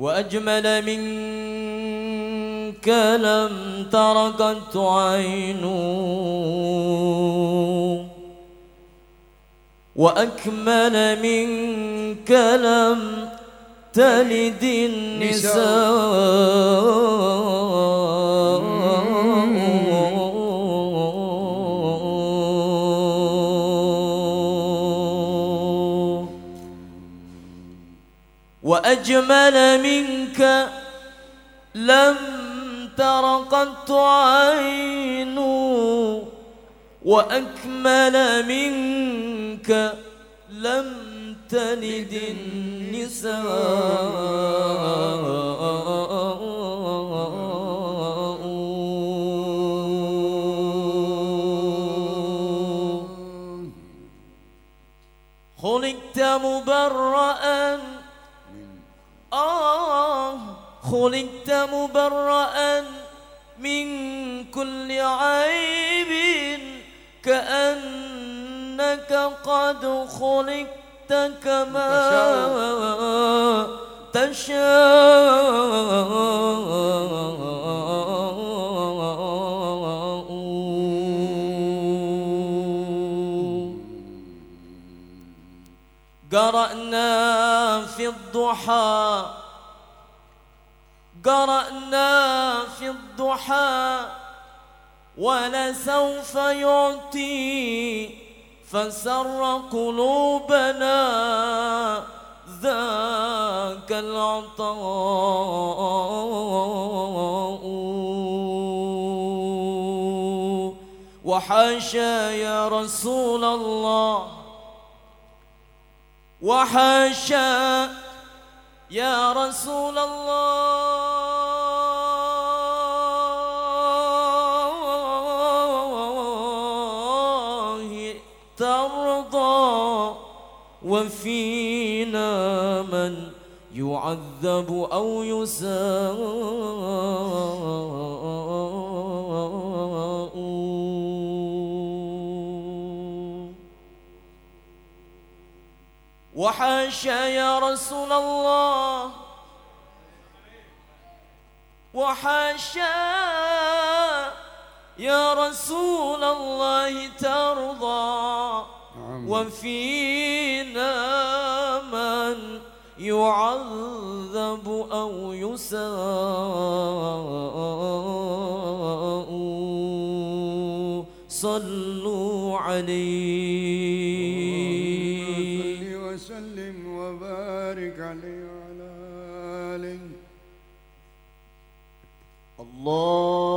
وأجمل منك لم ترقت عين وأكمل منك لم تلد النساء. وأجمل منك لم تر قط عين وأكمل منك لم تلد النساء. خلقت مبرأ آه خلقت مبرأ من كل عيب كأنك قد خلقت كما تشاء. قرأنا الضحى. قرأنا في الضحى ولسوف يعطي فسر قلوبنا ذاك العطاء. وحاشا يا رسول الله وحاشا يا رسول الله ترضى وفينا من يعذب أو يساء وحاشا يا رسول الله. وحاشا يا رسول الله ترضى. وفينا من يعذب أو يساء. صلوا عليه. الله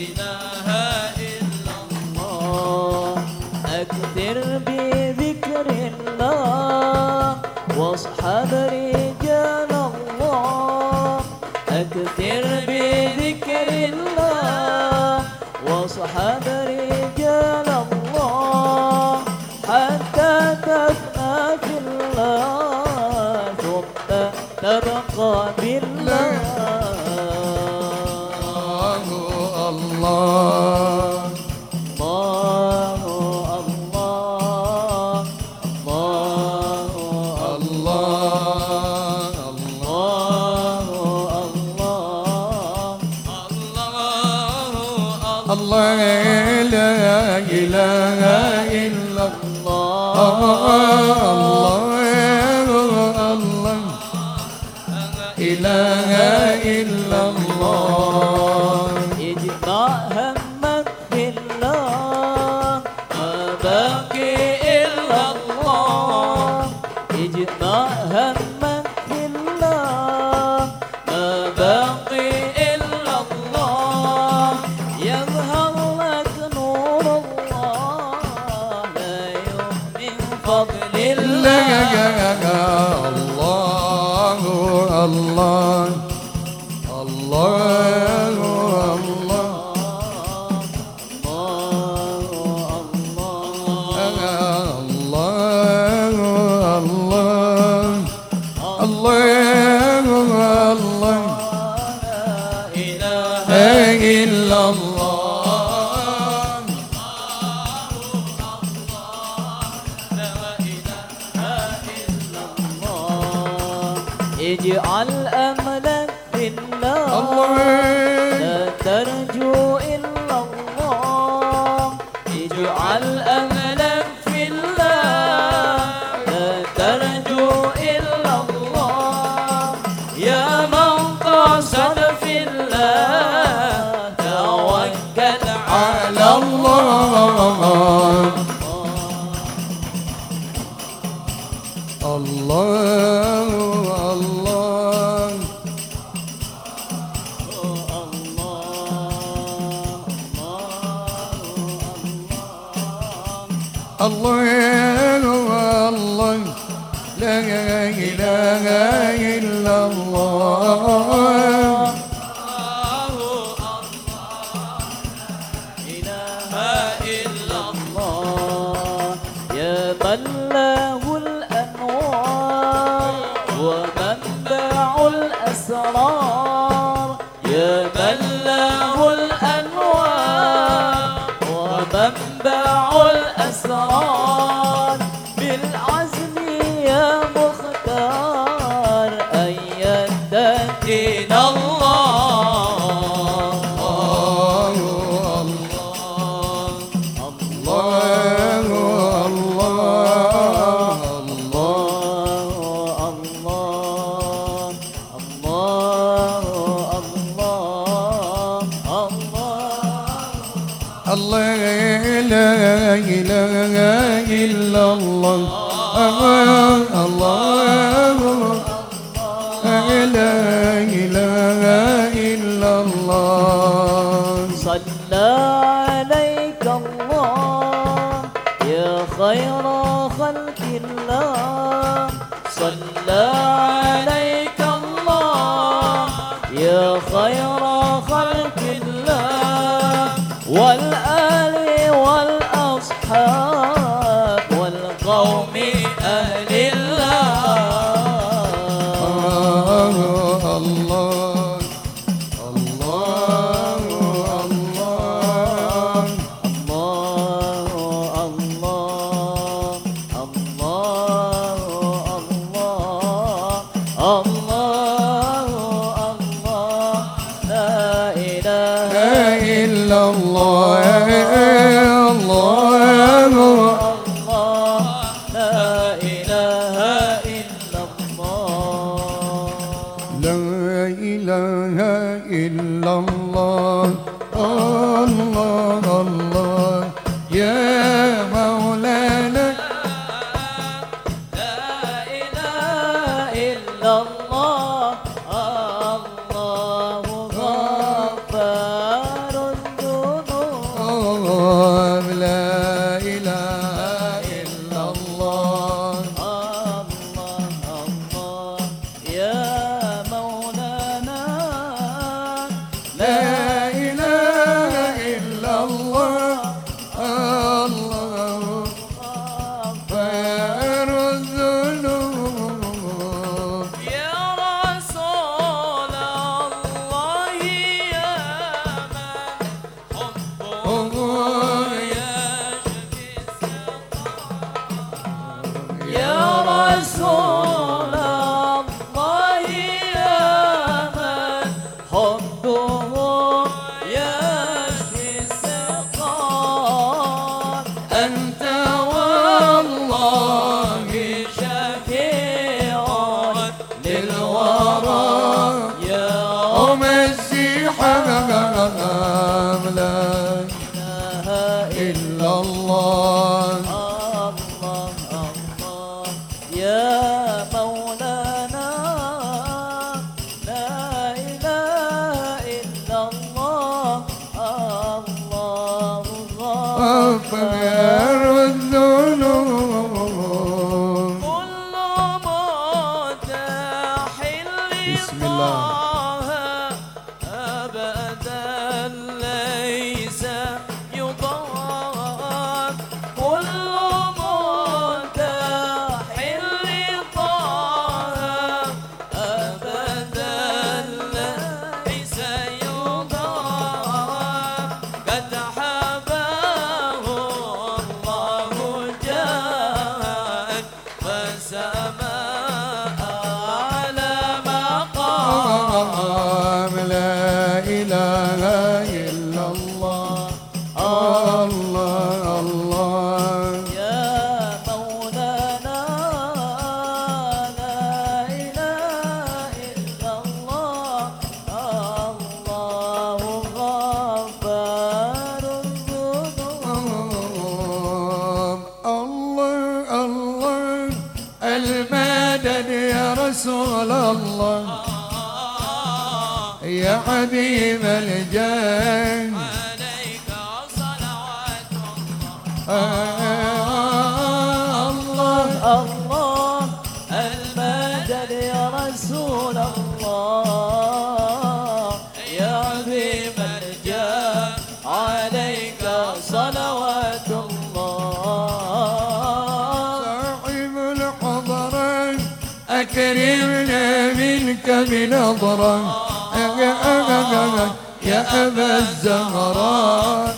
Krishna long. الأمان الله الله لا إله إلا الله. as the إلا الله. آه، الله. 나오면 إلا الله. mâu حبيب الجن عليك صلوات آه، الله. الله الله يا رسول الله. يا حبيب الجن عليك صلوات الله. صاحب الحضرين أكرمنا منك بنظرة. يا أبا الزهران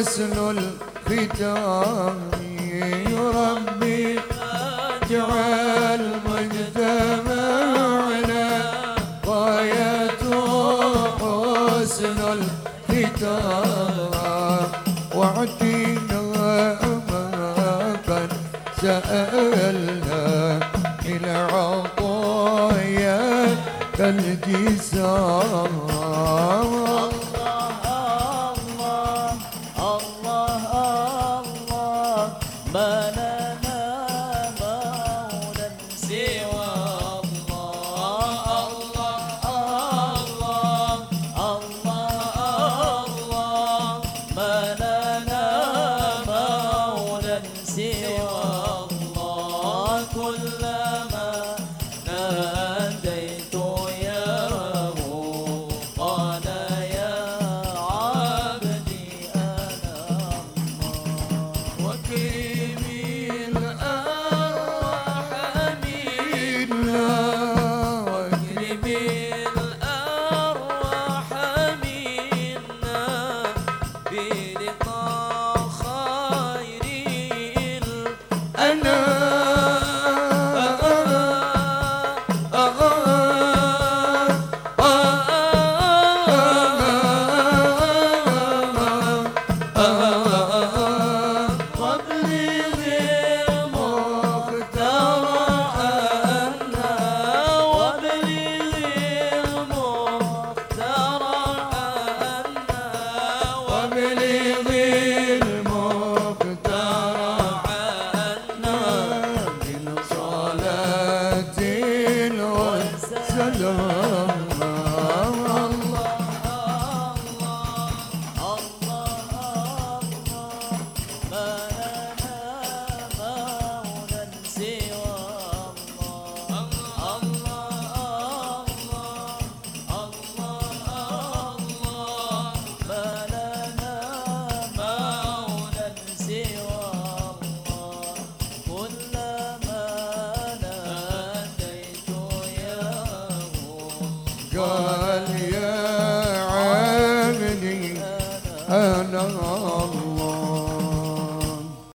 حسن الختام يرمي